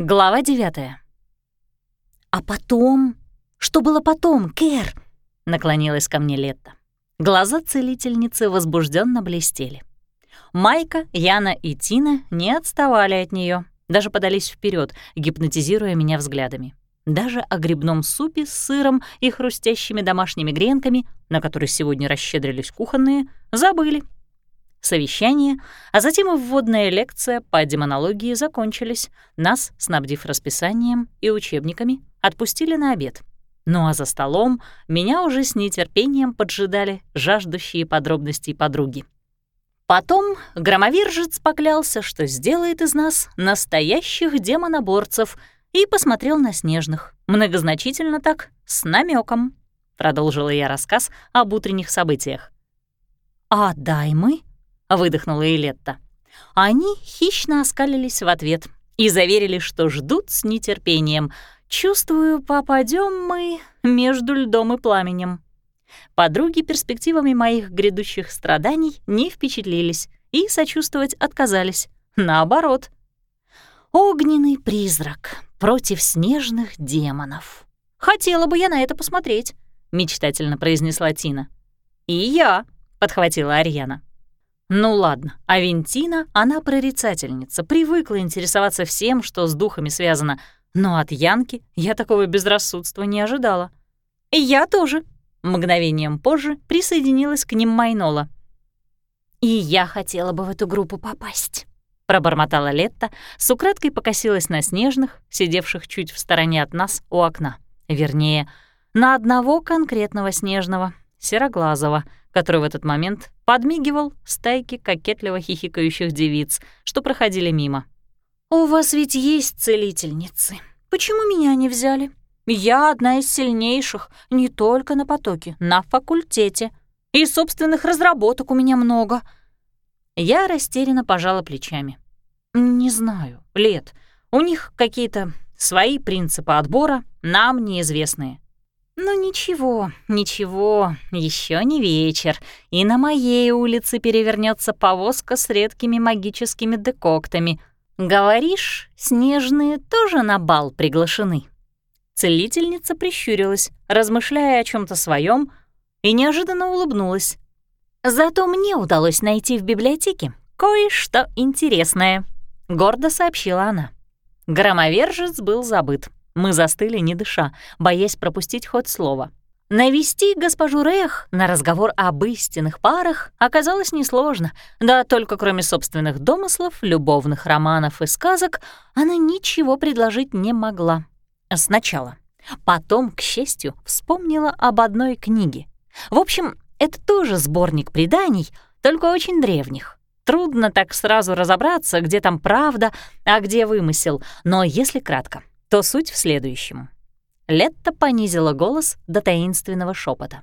Глава девятая. «А потом? Что было потом, Кэр?» — наклонилась ко мне Летта. Глаза целительницы возбужденно блестели. Майка, Яна и Тина не отставали от нее, даже подались вперед, гипнотизируя меня взглядами. Даже о грибном супе с сыром и хрустящими домашними гренками, на которые сегодня расщедрились кухонные, забыли Совещание, а затем и вводная лекция по демонологии закончились. Нас, снабдив расписанием и учебниками, отпустили на обед. Ну а за столом меня уже с нетерпением поджидали жаждущие подробностей подруги. Потом громовержец поклялся, что сделает из нас настоящих демоноборцев, и посмотрел на снежных, многозначительно так, с намеком. Продолжила я рассказ об утренних событиях. «А дай мы?» — выдохнула Илетта. Они хищно оскалились в ответ и заверили, что ждут с нетерпением. Чувствую, попадем мы между льдом и пламенем. Подруги перспективами моих грядущих страданий не впечатлились и сочувствовать отказались. Наоборот. Огненный призрак против снежных демонов. Хотела бы я на это посмотреть, мечтательно произнесла Тина. И я, подхватила Арьяна. Ну ладно, а Вентина, она прорицательница, привыкла интересоваться всем, что с духами связано, но от Янки я такого безрассудства не ожидала. И я тоже. Мгновением позже присоединилась к ним Майнола. «И я хотела бы в эту группу попасть», — пробормотала Летта, с украдкой покосилась на снежных, сидевших чуть в стороне от нас у окна. Вернее, на одного конкретного снежного, сероглазого, который в этот момент подмигивал стайке кокетливо хихикающих девиц, что проходили мимо. «У вас ведь есть целительницы. Почему меня не взяли? Я одна из сильнейших, не только на потоке, на факультете. И собственных разработок у меня много». Я растерянно пожала плечами. «Не знаю, Лет. У них какие-то свои принципы отбора, нам неизвестные. «Ну ничего, ничего, еще не вечер, и на моей улице перевернется повозка с редкими магическими декоктами. Говоришь, снежные тоже на бал приглашены?» Целительница прищурилась, размышляя о чем то своем, и неожиданно улыбнулась. «Зато мне удалось найти в библиотеке кое-что интересное», — гордо сообщила она. Громовержец был забыт. Мы застыли, не дыша, боясь пропустить хоть слово. Навести госпожу Рех на разговор об истинных парах оказалось несложно, да только кроме собственных домыслов, любовных романов и сказок она ничего предложить не могла. Сначала. Потом, к счастью, вспомнила об одной книге. В общем, это тоже сборник преданий, только очень древних. Трудно так сразу разобраться, где там правда, а где вымысел, но если кратко то суть в следующем. Летта понизила голос до таинственного шепота.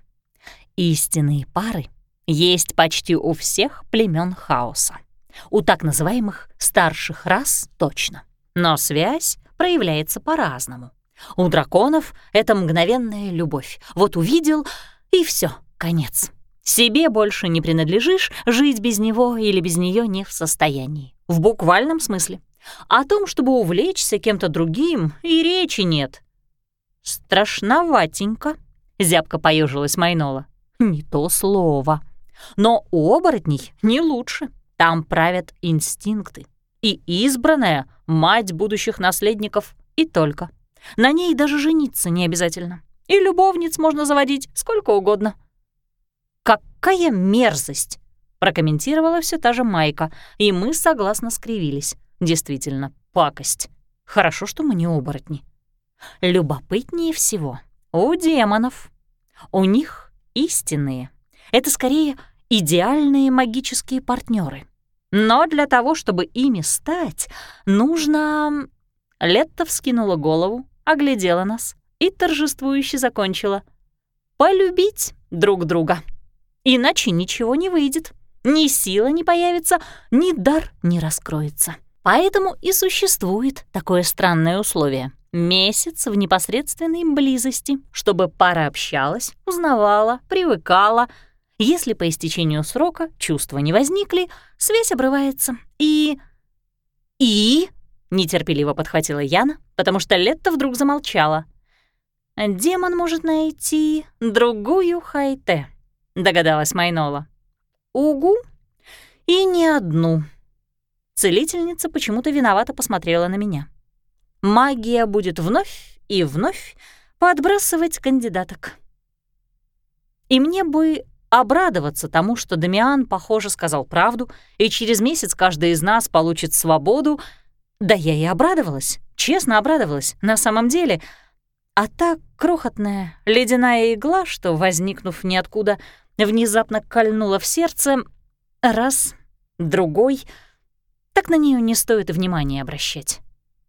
Истинные пары есть почти у всех племен хаоса. У так называемых старших рас точно. Но связь проявляется по-разному. У драконов это мгновенная любовь. Вот увидел — и все, конец. Себе больше не принадлежишь, жить без него или без нее не в состоянии. В буквальном смысле. О том, чтобы увлечься кем-то другим, и речи нет. «Страшноватенько», — зябко поежилась Майнола. «Не то слово. Но у оборотней не лучше. Там правят инстинкты. И избранная — мать будущих наследников, и только. На ней даже жениться не обязательно. И любовниц можно заводить сколько угодно». «Какая мерзость!» — прокомментировала все та же Майка, и мы согласно скривились. Действительно, пакость. Хорошо, что мы не оборотни. Любопытнее всего у демонов. У них истинные. Это скорее идеальные магические партнеры. Но для того, чтобы ими стать, нужно... Летта вскинула голову, оглядела нас и торжествующе закончила. Полюбить друг друга. Иначе ничего не выйдет. Ни сила не появится, ни дар не раскроется. Поэтому и существует такое странное условие — месяц в непосредственной близости, чтобы пара общалась, узнавала, привыкала. Если по истечению срока чувства не возникли, связь обрывается. И... И... нетерпеливо подхватила Яна, потому что Летта вдруг замолчала. «Демон может найти другую Хайте», — догадалась Майнола. «Угу, и не одну». Целительница почему-то виновато посмотрела на меня. «Магия будет вновь и вновь подбрасывать кандидаток». И мне бы обрадоваться тому, что Дамиан, похоже, сказал правду, и через месяц каждый из нас получит свободу. Да я и обрадовалась, честно обрадовалась, на самом деле. А та крохотная ледяная игла, что, возникнув ниоткуда, внезапно кольнула в сердце, раз, другой, так на нее не стоит внимания обращать.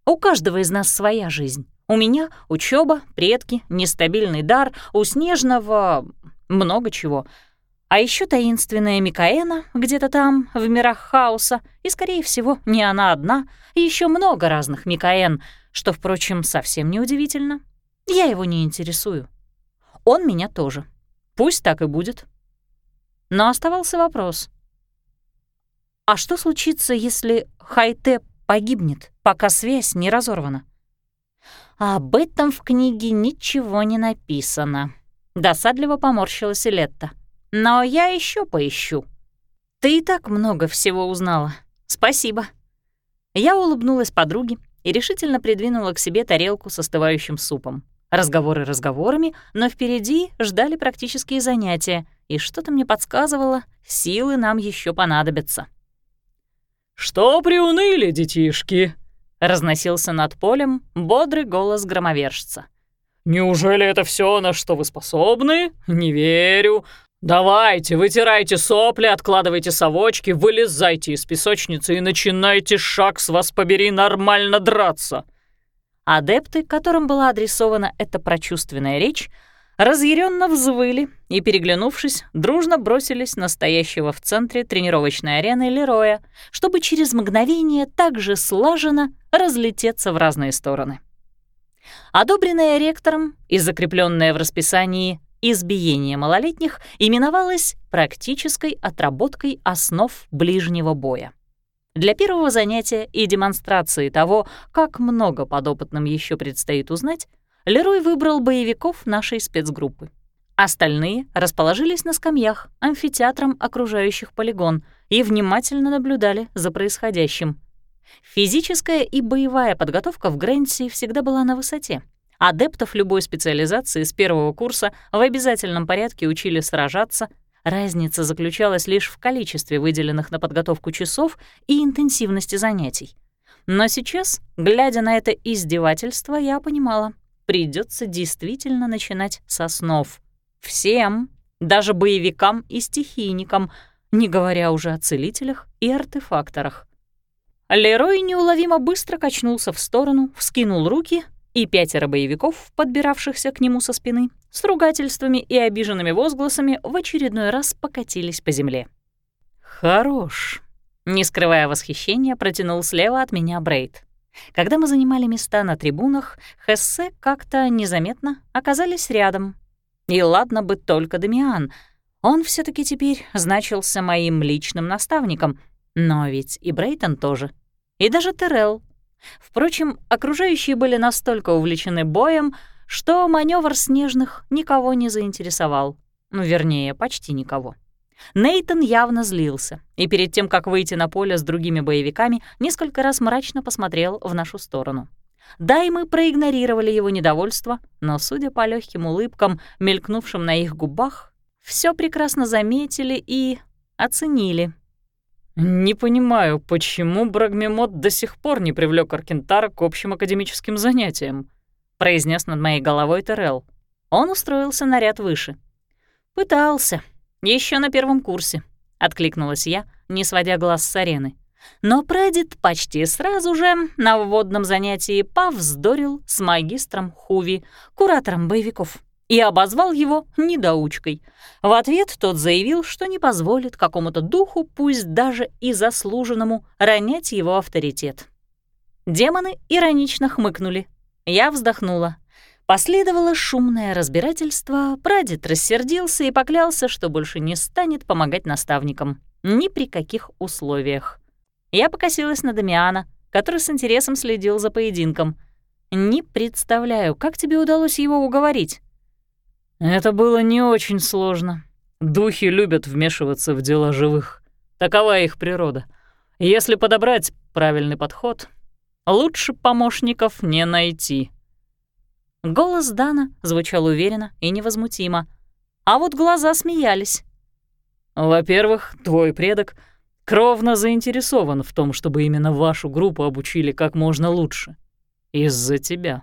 У каждого из нас своя жизнь. У меня учеба, предки, нестабильный дар, у Снежного много чего. А еще таинственная Микаэна где-то там, в мирах хаоса, и, скорее всего, не она одна, еще много разных Микаэн, что, впрочем, совсем не удивительно. Я его не интересую. Он меня тоже. Пусть так и будет. Но оставался вопрос. А что случится, если Хайте погибнет, пока связь не разорвана? Об этом в книге ничего не написано. Досадливо поморщилась Летта. «Но я еще поищу». «Ты и так много всего узнала. Спасибо». Я улыбнулась подруге и решительно придвинула к себе тарелку с остывающим супом. Разговоры разговорами, но впереди ждали практические занятия, и что-то мне подсказывало, силы нам еще понадобятся. «Что приуныли, детишки?» — разносился над полем бодрый голос громовержца. «Неужели это все, на что вы способны? Не верю. Давайте, вытирайте сопли, откладывайте совочки, вылезайте из песочницы и начинайте, шаг с вас побери, нормально драться». Адепты, которым была адресована эта прочувственная речь, разъяренно взвыли и, переглянувшись, дружно бросились на стоящего в центре тренировочной арены Лероя, чтобы через мгновение также слаженно разлететься в разные стороны одобренная ректором и закрепленная в расписании избиение малолетних, именовалась практической отработкой основ ближнего боя. Для первого занятия и демонстрации того, как много подопытным еще предстоит узнать, Лерой выбрал боевиков нашей спецгруппы. Остальные расположились на скамьях, амфитеатром окружающих полигон, и внимательно наблюдали за происходящим — Физическая и боевая подготовка в Грэнси всегда была на высоте. Адептов любой специализации с первого курса в обязательном порядке учили сражаться. Разница заключалась лишь в количестве выделенных на подготовку часов и интенсивности занятий. Но сейчас, глядя на это издевательство, я понимала, придется действительно начинать с основ. Всем, даже боевикам и стихийникам, не говоря уже о целителях и артефакторах. Лерой неуловимо быстро качнулся в сторону, вскинул руки, и пятеро боевиков, подбиравшихся к нему со спины, с ругательствами и обиженными возгласами в очередной раз покатились по земле. «Хорош», — не скрывая восхищения, протянул слева от меня Брейд. Когда мы занимали места на трибунах, Хессе как-то незаметно оказались рядом. И ладно бы только Дамиан. Он все таки теперь значился моим личным наставником — но ведь и Брейтон тоже. И даже Террell. Впрочем, окружающие были настолько увлечены боем, что маневр снежных никого не заинтересовал. Ну, вернее, почти никого. Нейтон явно злился, и перед тем, как выйти на поле с другими боевиками, несколько раз мрачно посмотрел в нашу сторону. Да, и мы проигнорировали его недовольство, но, судя по легким улыбкам, мелькнувшим на их губах, все прекрасно заметили и оценили. «Не понимаю, почему Брагмемот до сих пор не привлек Аркентара к общим академическим занятиям», — произнес над моей головой Терел. Он устроился на ряд выше. «Пытался. Еще на первом курсе», — откликнулась я, не сводя глаз с арены. Но прадед почти сразу же на вводном занятии повздорил с магистром Хуви, куратором боевиков и обозвал его недоучкой. В ответ тот заявил, что не позволит какому-то духу, пусть даже и заслуженному, ронять его авторитет. Демоны иронично хмыкнули. Я вздохнула. Последовало шумное разбирательство, прадед рассердился и поклялся, что больше не станет помогать наставникам. Ни при каких условиях. Я покосилась на Дамиана, который с интересом следил за поединком. «Не представляю, как тебе удалось его уговорить?» «Это было не очень сложно. Духи любят вмешиваться в дела живых. Такова их природа. Если подобрать правильный подход, лучше помощников не найти». Голос Дана звучал уверенно и невозмутимо, а вот глаза смеялись. «Во-первых, твой предок кровно заинтересован в том, чтобы именно вашу группу обучили как можно лучше. Из-за тебя.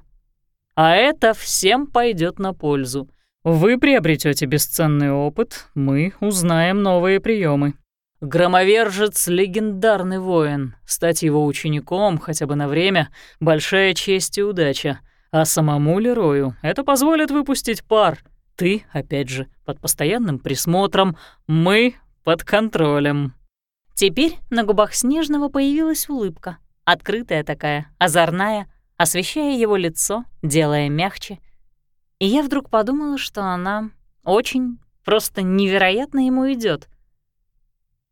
А это всем пойдет на пользу. Вы приобретете бесценный опыт, мы узнаем новые приемы. Громовержец — легендарный воин. Стать его учеником хотя бы на время — большая честь и удача. А самому Лерою это позволит выпустить пар. Ты, опять же, под постоянным присмотром, мы под контролем. Теперь на губах Снежного появилась улыбка, открытая такая, озорная, освещая его лицо, делая мягче. И я вдруг подумала, что она очень, просто невероятно ему идет.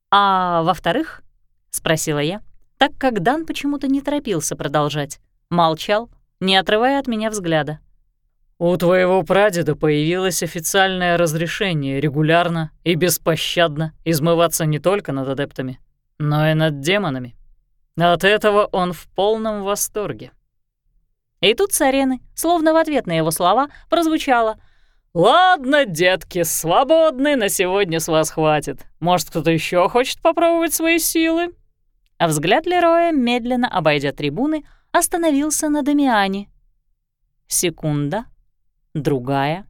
«А во-вторых?» — спросила я, так как Дан почему-то не торопился продолжать, молчал, не отрывая от меня взгляда. «У твоего прадеда появилось официальное разрешение регулярно и беспощадно измываться не только над адептами, но и над демонами. От этого он в полном восторге». И тут с арены, словно в ответ на его слова, прозвучало «Ладно, детки, свободны, на сегодня с вас хватит. Может, кто-то еще хочет попробовать свои силы?» А взгляд Лероя, медленно обойдя трибуны, остановился на Дамиане. Секунда, другая.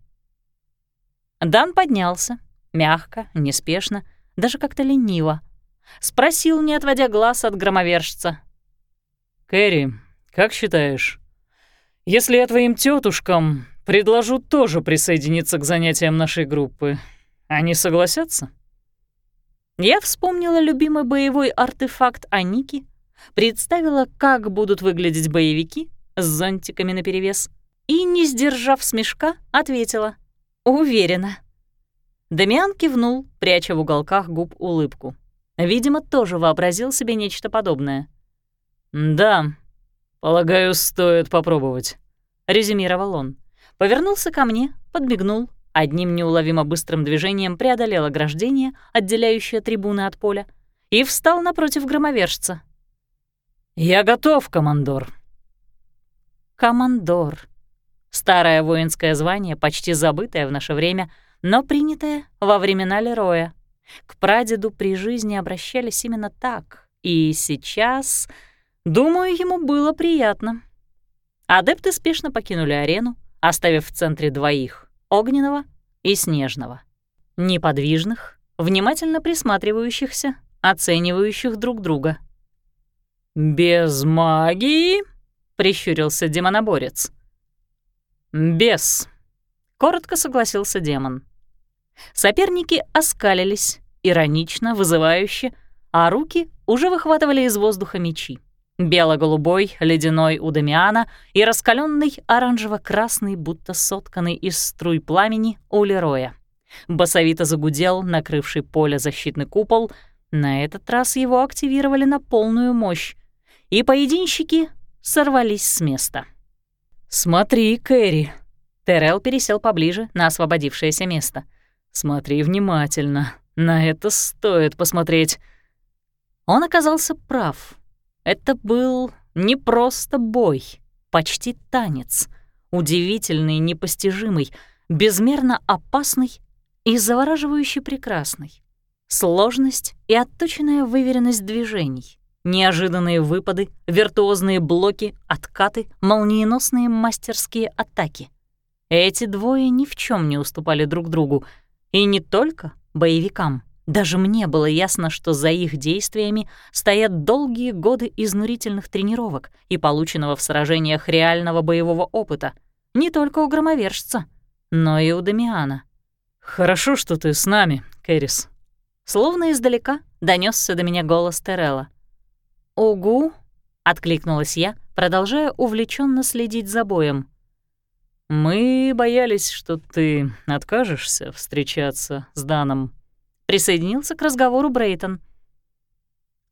Дан поднялся, мягко, неспешно, даже как-то лениво. Спросил, не отводя глаз от громовержца. «Кэрри, как считаешь, если я твоим тетушкам предложу тоже присоединиться к занятиям нашей группы, они согласятся?» Я вспомнила любимый боевой артефакт Аники, представила, как будут выглядеть боевики с зонтиками наперевес — и, не сдержав смешка, ответила «Уверена». Дамиан кивнул, пряча в уголках губ улыбку. Видимо, тоже вообразил себе нечто подобное. «Да, полагаю, стоит попробовать», — резюмировал он. Повернулся ко мне, подмигнул, одним неуловимо быстрым движением преодолел ограждение, отделяющее трибуны от поля, и встал напротив громовержца. «Я готов, командор». Командор. Старое воинское звание, почти забытое в наше время, но принятое во времена Лероя. К прадеду при жизни обращались именно так, и сейчас, думаю, ему было приятно. Адепты спешно покинули арену, оставив в центре двоих — огненного и снежного. Неподвижных, внимательно присматривающихся, оценивающих друг друга. «Без магии?» — прищурился демоноборец. «Бес», — коротко согласился демон. Соперники оскалились, иронично, вызывающе, а руки уже выхватывали из воздуха мечи. Бело-голубой, ледяной у Дамиана и раскаленный оранжево-красный, будто сотканный из струй пламени у Лероя. Басовито загудел, накрывший поле защитный купол. На этот раз его активировали на полную мощь, и поединщики сорвались с места. «Смотри, Кэрри!» Террell пересел поближе на освободившееся место. «Смотри внимательно. На это стоит посмотреть». Он оказался прав. Это был не просто бой, почти танец. Удивительный, непостижимый, безмерно опасный и завораживающе прекрасный. Сложность и отточенная выверенность движений. Неожиданные выпады, виртуозные блоки, откаты, молниеносные мастерские атаки. Эти двое ни в чем не уступали друг другу. И не только боевикам. Даже мне было ясно, что за их действиями стоят долгие годы изнурительных тренировок и полученного в сражениях реального боевого опыта. Не только у громовержца, но и у Дамиана. «Хорошо, что ты с нами, Кэрис». Словно издалека донесся до меня голос Терелла. «Угу», — откликнулась я, продолжая увлеченно следить за боем. «Мы боялись, что ты откажешься встречаться с Даном», — присоединился к разговору Брейтон.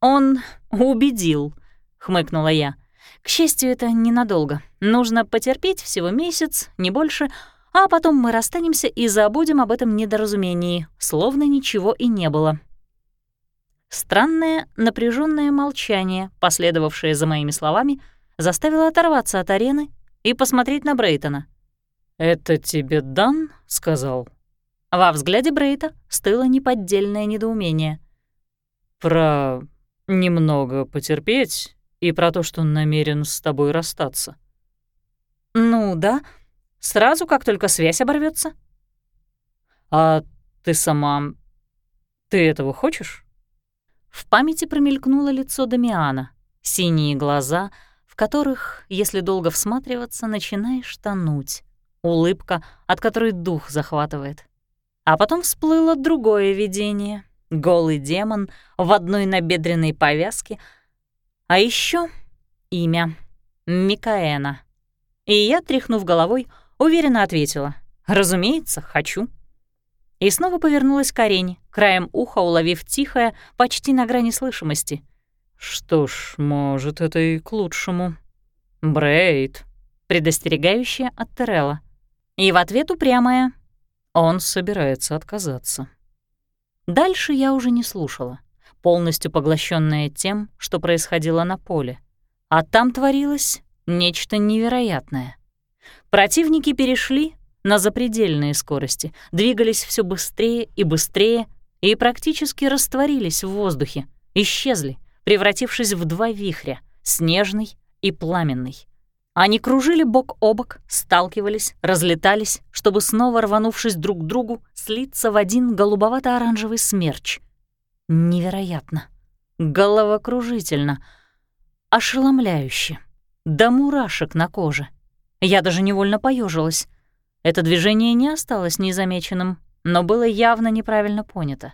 «Он убедил», — хмыкнула я. «К счастью, это ненадолго. Нужно потерпеть всего месяц, не больше, а потом мы расстанемся и забудем об этом недоразумении, словно ничего и не было». Странное напряженное молчание, последовавшее за моими словами, заставило оторваться от арены и посмотреть на Брейтона. «Это тебе Дан сказал?» Во взгляде Брейта стыло неподдельное недоумение. «Про немного потерпеть и про то, что он намерен с тобой расстаться». «Ну да, сразу, как только связь оборвется. «А ты сама... ты этого хочешь?» В памяти промелькнуло лицо Дамиана, синие глаза, в которых, если долго всматриваться, начинаешь тонуть, улыбка, от которой дух захватывает. А потом всплыло другое видение. Голый демон в одной набедренной повязке. А еще имя — Микаэна. И я, тряхнув головой, уверенно ответила. «Разумеется, хочу». И снова повернулась к арене, краем уха уловив тихое, почти на грани слышимости. «Что ж, может, это и к лучшему. Брейд», предостерегающая от Терелла. И в ответ упрямая. Он собирается отказаться. Дальше я уже не слушала, полностью поглощенная тем, что происходило на поле. А там творилось нечто невероятное. Противники перешли на запредельные скорости, двигались все быстрее и быстрее и практически растворились в воздухе, исчезли, превратившись в два вихря — снежный и пламенный. Они кружили бок о бок, сталкивались, разлетались, чтобы снова, рванувшись друг к другу, слиться в один голубовато-оранжевый смерч. Невероятно. Головокружительно. Ошеломляюще. До мурашек на коже. Я даже невольно поежилась. Это движение не осталось незамеченным, но было явно неправильно понято.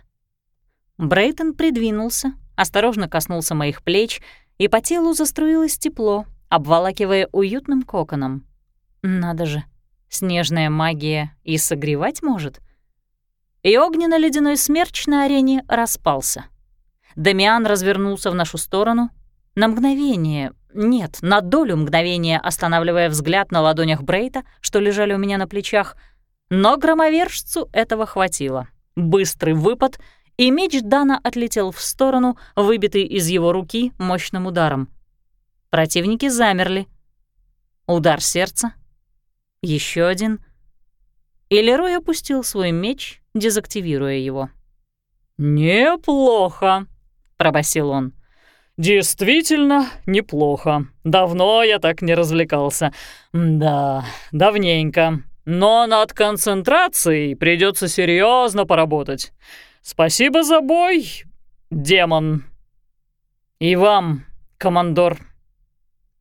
Брейтон придвинулся, осторожно коснулся моих плеч, и по телу заструилось тепло, обволакивая уютным коконом. Надо же, снежная магия и согревать может. И огненно-ледяной смерч на арене распался. Дамиан развернулся в нашу сторону, на мгновение, нет, на долю мгновения останавливая взгляд на ладонях Брейта, что лежали у меня на плечах, но громовержцу этого хватило. Быстрый выпад, и меч Дана отлетел в сторону, выбитый из его руки мощным ударом. Противники замерли. Удар сердца. Еще один. И Лерой опустил свой меч, дезактивируя его. «Неплохо», — пробасил он. «Действительно неплохо. Давно я так не развлекался. Да, давненько. Но над концентрацией придется серьезно поработать. Спасибо за бой, демон. И вам, командор».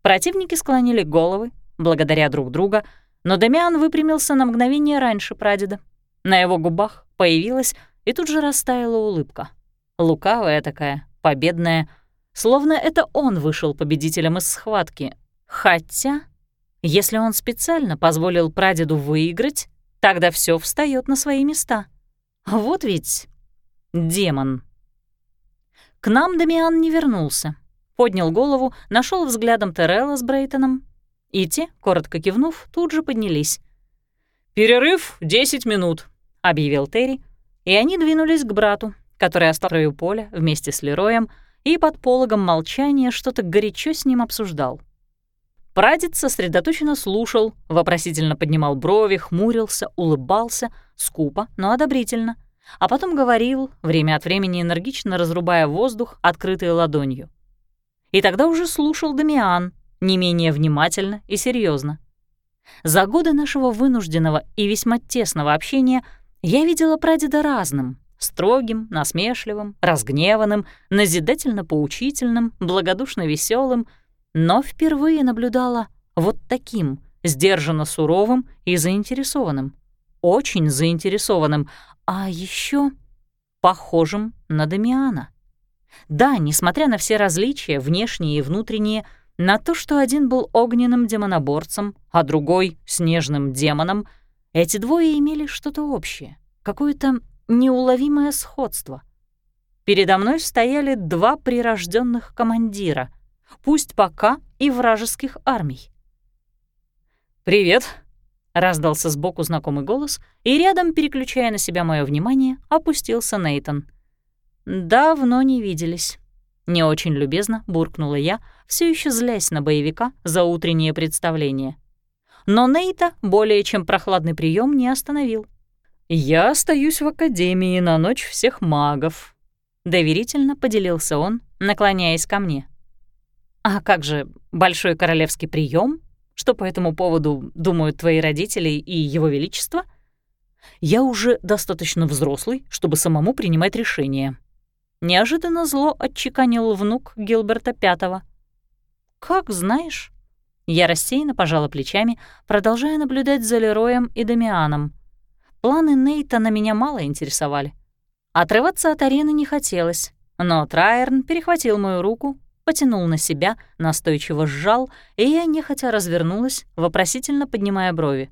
Противники склонили головы, благодаря друг друга, но Дамиан выпрямился на мгновение раньше прадеда. На его губах появилась и тут же растаяла улыбка. Лукавая такая, победная, Словно это он вышел победителем из схватки. Хотя, если он специально позволил прадеду выиграть, тогда все встает на свои места. Вот ведь демон. К нам Дамиан не вернулся. Поднял голову, нашел взглядом Террелла с Брейтоном, и те, коротко кивнув, тут же поднялись. «Перерыв — 10 минут», — объявил Терри, и они двинулись к брату, который остался у поля вместе с Лероем, и под пологом молчания что-то горячо с ним обсуждал. Прадед сосредоточенно слушал, вопросительно поднимал брови, хмурился, улыбался, скупо, но одобрительно, а потом говорил, время от времени энергично разрубая воздух открытой ладонью. И тогда уже слушал Дамиан, не менее внимательно и серьезно. За годы нашего вынужденного и весьма тесного общения я видела прадеда разным, Строгим, насмешливым, разгневанным, назидательно-поучительным, благодушно веселым, но впервые наблюдала вот таким, сдержанно суровым и заинтересованным. Очень заинтересованным, а еще похожим на Дамиана. Да, несмотря на все различия, внешние и внутренние, на то, что один был огненным демоноборцем, а другой — снежным демоном, эти двое имели что-то общее, какую-то неуловимое сходство. Передо мной стояли два прирожденных командира, пусть пока и вражеских армий. «Привет!» — раздался сбоку знакомый голос, и рядом, переключая на себя мое внимание, опустился Нейтон. «Давно не виделись». Не очень любезно буркнула я, все еще злясь на боевика за утреннее представление. Но Нейта более чем прохладный прием не остановил. «Я остаюсь в Академии на ночь всех магов», — доверительно поделился он, наклоняясь ко мне. «А как же большой королевский прием? Что по этому поводу думают твои родители и его величество?» «Я уже достаточно взрослый, чтобы самому принимать решения», Неожиданно зло отчеканил внук Гилберта Пятого. «Как знаешь». Я рассеянно пожала плечами, продолжая наблюдать за Лероем и Дамианом. Планы Нейта на меня мало интересовали. Отрываться от арены не хотелось, но Трайерн перехватил мою руку, потянул на себя, настойчиво сжал, и я нехотя развернулась, вопросительно поднимая брови.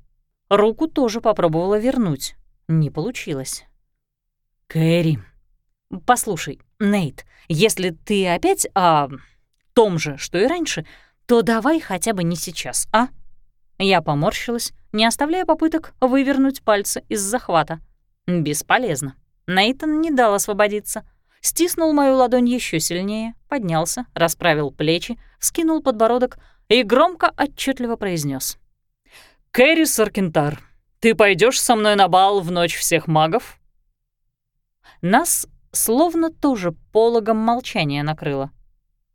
Руку тоже попробовала вернуть. Не получилось. «Кэрри», «Послушай, Нейт, если ты опять о том же, что и раньше, то давай хотя бы не сейчас, а?» Я поморщилась, не оставляя попыток вывернуть пальцы из захвата. Бесполезно. Нейтон не дал освободиться. Стиснул мою ладонь еще сильнее, поднялся, расправил плечи, скинул подбородок и громко отчетливо произнес: «Кэрри Саркентар, ты пойдешь со мной на бал в ночь всех магов?» Нас словно тоже пологом молчания накрыло.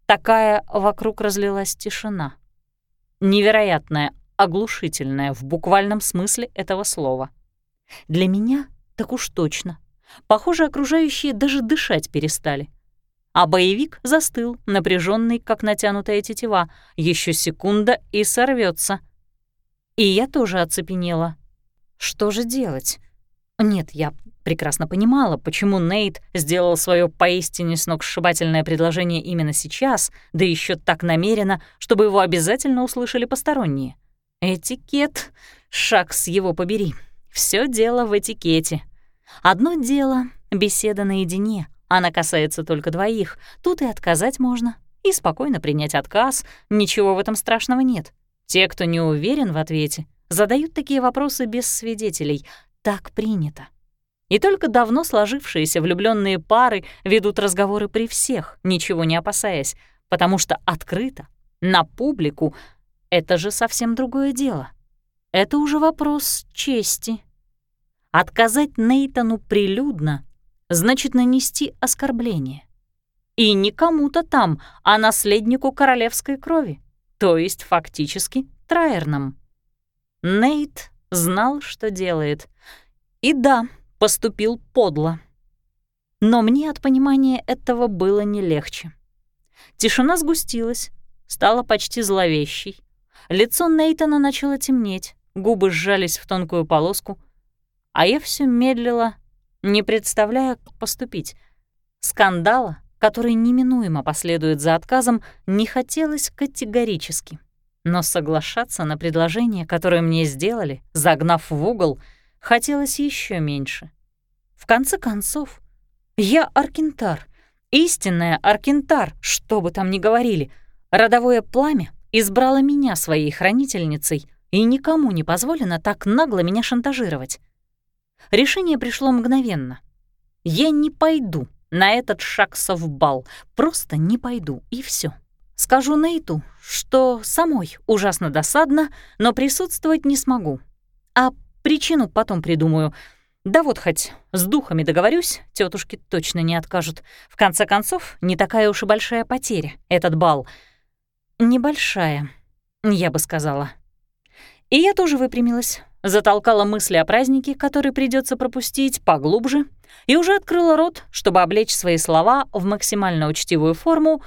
Такая вокруг разлилась тишина. Невероятная, оглушительная в буквальном смысле этого слова. Для меня так уж точно. Похоже, окружающие даже дышать перестали. А боевик застыл, напряженный, как натянутая тетива, еще секунда и сорвется. И я тоже оцепенела. Что же делать? Нет, я прекрасно понимала, почему Нейт сделал свое поистине сногсшибательное предложение именно сейчас, да еще так намеренно, чтобы его обязательно услышали посторонние. Этикет — шаг с его побери. Все дело в этикете. Одно дело — беседа наедине, она касается только двоих, тут и отказать можно, и спокойно принять отказ, ничего в этом страшного нет. Те, кто не уверен в ответе, задают такие вопросы без свидетелей, так принято. И только давно сложившиеся влюбленные пары ведут разговоры при всех, ничего не опасаясь, потому что открыто, на публику — это же совсем другое дело. Это уже вопрос чести. Отказать Нейтану прилюдно значит нанести оскорбление. И не кому-то там, а наследнику королевской крови, то есть фактически траерном. Нейт знал, что делает. И да, поступил подло. Но мне от понимания этого было не легче. Тишина сгустилась, стала почти зловещей. Лицо Нейтона начало темнеть, губы сжались в тонкую полоску, а я все медлила, не представляя, как поступить. Скандала, который неминуемо последует за отказом, не хотелось категорически. Но соглашаться на предложение, которое мне сделали, загнав в угол — хотелось еще меньше. В конце концов, я Аркентар, истинная Аркентар, что бы там ни говорили. Родовое пламя избрало меня своей хранительницей, и никому не позволено так нагло меня шантажировать. Решение пришло мгновенно. Я не пойду на этот шаг совбал, просто не пойду, и все. Скажу Нейту, что самой ужасно досадно, но присутствовать не смогу. А Причину потом придумаю. Да вот хоть с духами договорюсь, тетушки точно не откажут. В конце концов, не такая уж и большая потеря, этот бал. Небольшая, я бы сказала. И я тоже выпрямилась, затолкала мысли о празднике, который придется пропустить, поглубже, и уже открыла рот, чтобы облечь свои слова в максимально учтивую форму.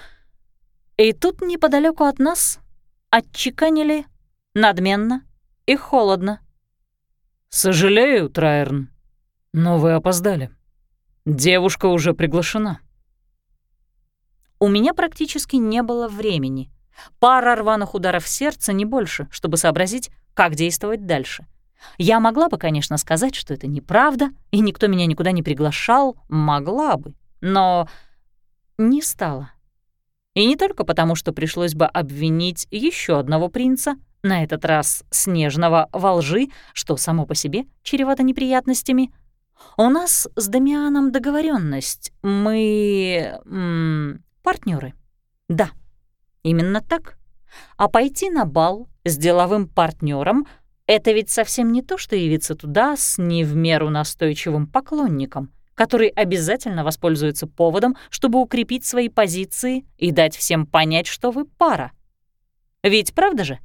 И тут неподалеку от нас отчеканили надменно и холодно. «Сожалею, Трайерн, но вы опоздали. Девушка уже приглашена». У меня практически не было времени. Пара рваных ударов сердца, не больше, чтобы сообразить, как действовать дальше. Я могла бы, конечно, сказать, что это неправда, и никто меня никуда не приглашал, могла бы, но не стала. И не только потому, что пришлось бы обвинить еще одного принца, на этот раз снежного, во лжи, что само по себе чревато неприятностями. У нас с Дамианом договоренность. Мы... партнеры. Да, именно так. А пойти на бал с деловым партнером — это ведь совсем не то, что явиться туда с не в меру настойчивым поклонником — который обязательно воспользуется поводом, чтобы укрепить свои позиции и дать всем понять, что вы пара. Ведь правда же?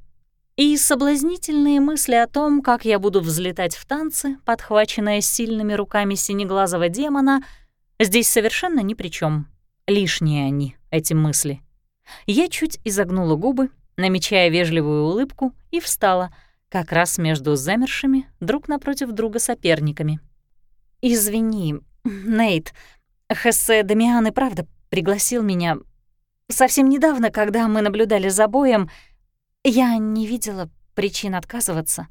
И соблазнительные мысли о том, как я буду взлетать в танцы, подхваченная сильными руками синеглазого демона, здесь совершенно ни при чем. Лишние они, эти мысли. Я чуть изогнула губы, намечая вежливую улыбку, и встала, как раз между замершими друг напротив друга соперниками. «Извини, Нейт, Хессе Дамиан и правда пригласил меня. Совсем недавно, когда мы наблюдали за боем, я не видела причин отказываться.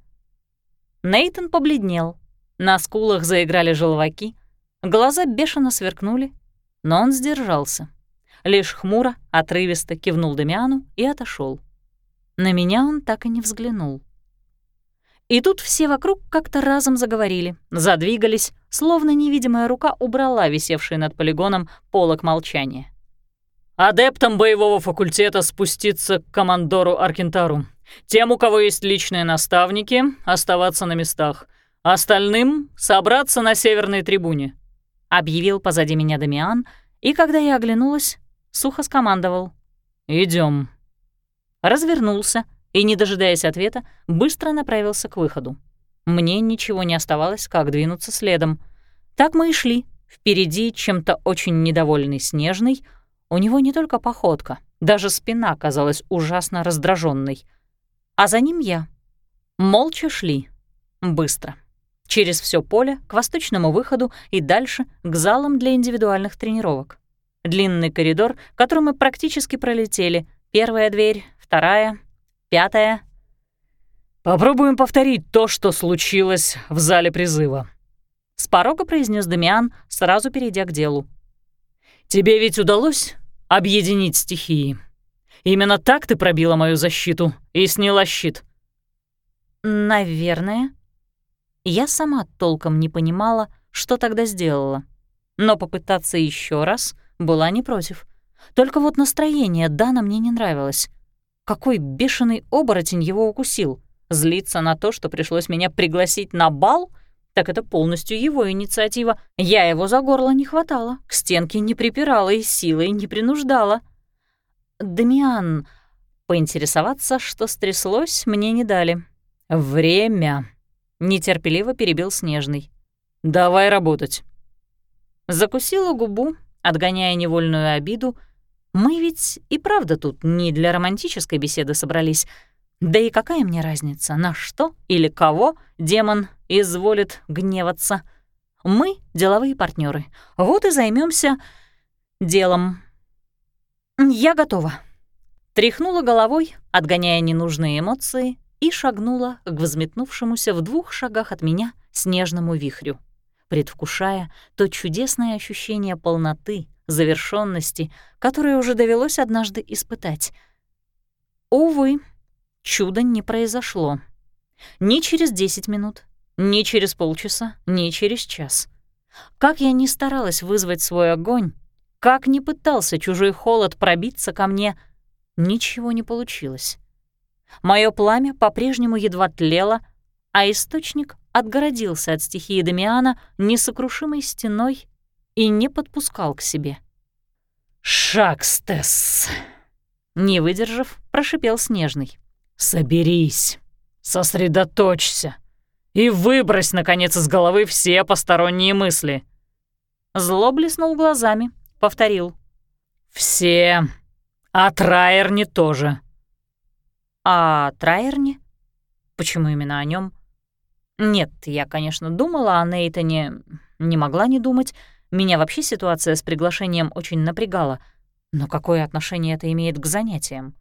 Нейтон побледнел. На скулах заиграли желваки, глаза бешено сверкнули, но он сдержался. Лишь хмуро, отрывисто кивнул Дамиану и отошел. На меня он так и не взглянул. И тут все вокруг как-то разом заговорили, задвигались, словно невидимая рука убрала висевший над полигоном полок молчания. «Адептам боевого факультета спуститься к командору Аркентару. Тем, у кого есть личные наставники, оставаться на местах. Остальным — собраться на северной трибуне», — объявил позади меня Дамиан, и когда я оглянулась, сухо скомандовал. Идем. Развернулся — и, не дожидаясь ответа, быстро направился к выходу. Мне ничего не оставалось, как двинуться следом. Так мы и шли. Впереди чем-то очень недовольный Снежный. У него не только походка, даже спина казалась ужасно раздраженной. А за ним я. Молча шли. Быстро. Через все поле, к восточному выходу и дальше к залам для индивидуальных тренировок. Длинный коридор, который мы практически пролетели. Первая дверь, вторая, Пятое. «Попробуем повторить то, что случилось в зале призыва», — с порога произнес Дамиан, сразу перейдя к делу. «Тебе ведь удалось объединить стихии? Именно так ты пробила мою защиту и сняла щит?» «Наверное». Я сама толком не понимала, что тогда сделала. Но попытаться еще раз была не против. Только вот настроение Дана мне не нравилось. Какой бешеный оборотень его укусил? Злиться на то, что пришлось меня пригласить на бал? Так это полностью его инициатива. Я его за горло не хватала, к стенке не припирала и силой не принуждала. «Дамиан...» Поинтересоваться, что стряслось, мне не дали. «Время!» — нетерпеливо перебил Снежный. «Давай работать». Закусила губу, отгоняя невольную обиду, мы ведь и правда тут не для романтической беседы собрались. Да и какая мне разница, на что или кого демон изволит гневаться? Мы — деловые партнеры. Вот и займемся делом. Я готова. Тряхнула головой, отгоняя ненужные эмоции, и шагнула к взметнувшемуся в двух шагах от меня снежному вихрю, предвкушая то чудесное ощущение полноты, завершенности, которое уже довелось однажды испытать. Увы, чудо не произошло. Ни через 10 минут, ни через полчаса, ни через час. Как я ни старалась вызвать свой огонь, как ни пытался чужой холод пробиться ко мне, ничего не получилось. Мое пламя по-прежнему едва тлело, а источник отгородился от стихии Дамиана несокрушимой стеной и не подпускал к себе. «Шакстес!» Не выдержав, прошипел Снежный. «Соберись, сосредоточься и выбрось, наконец, из головы все посторонние мысли». Зло блеснул глазами, повторил. «Все. А Трайерни тоже». «А Трайерни? Почему именно о нем? Нет, я, конечно, думала о Нейтане, не могла не думать, меня вообще ситуация с приглашением очень напрягала. Но какое отношение это имеет к занятиям?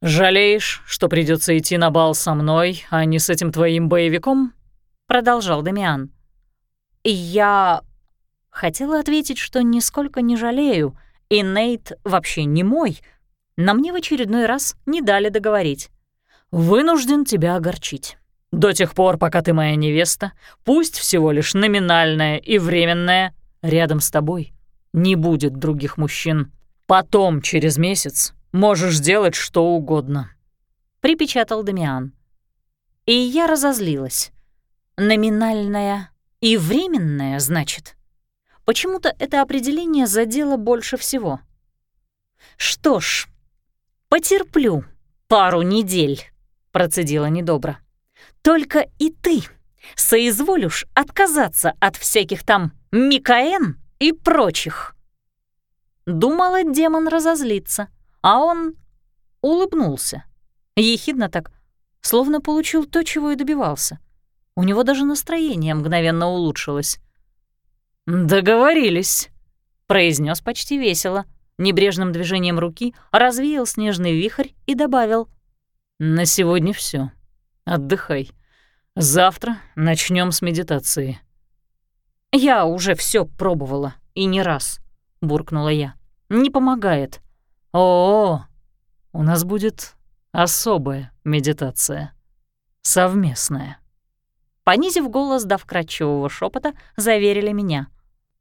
«Жалеешь, что придется идти на бал со мной, а не с этим твоим боевиком?» — продолжал Дамиан. «Я...» Хотела ответить, что нисколько не жалею, и Нейт вообще не мой, но мне в очередной раз не дали договорить. «Вынужден тебя огорчить. До тех пор, пока ты моя невеста, пусть всего лишь номинальная и временная, рядом с тобой не будет других мужчин. Потом, через месяц, можешь делать что угодно», — припечатал Дамиан. И я разозлилась. «Номинальная и временная, значит?» Почему-то это определение задело больше всего. «Что ж, потерплю пару недель», — процедила недобро. «Только и ты соизволишь отказаться от всяких там Микаэн и прочих». Думала, демон разозлится, а он улыбнулся. Ехидно так, словно получил то, чего и добивался. У него даже настроение мгновенно улучшилось. «Договорились», — произнес почти весело. Небрежным движением руки развеял снежный вихрь и добавил. «На сегодня все. Отдыхай. Завтра начнем с медитации». «Я уже все пробовала, и не раз», — буркнула я. «Не помогает». О, -о, -о у нас будет особая медитация. Совместная. Понизив голос до вкрадчивого шепота, заверили меня.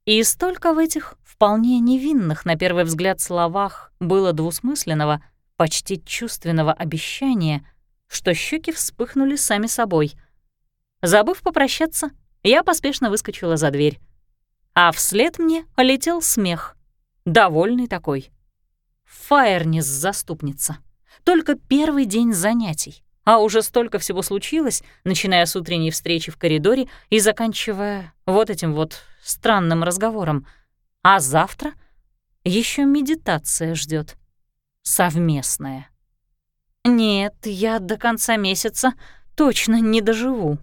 И столько в этих вполне невинных, на первый взгляд, словах было двусмысленного, почти чувственного обещания, что щеки вспыхнули сами собой. Забыв попрощаться, я поспешно выскочила за дверь. А вслед мне летел смех. Довольный такой. Фаернис заступница. Только первый день занятий. А уже столько всего случилось, начиная с утренней встречи в коридоре и заканчивая вот этим вот странным разговором. А завтра еще медитация ждет, Совместная. Нет, я до конца месяца точно не доживу.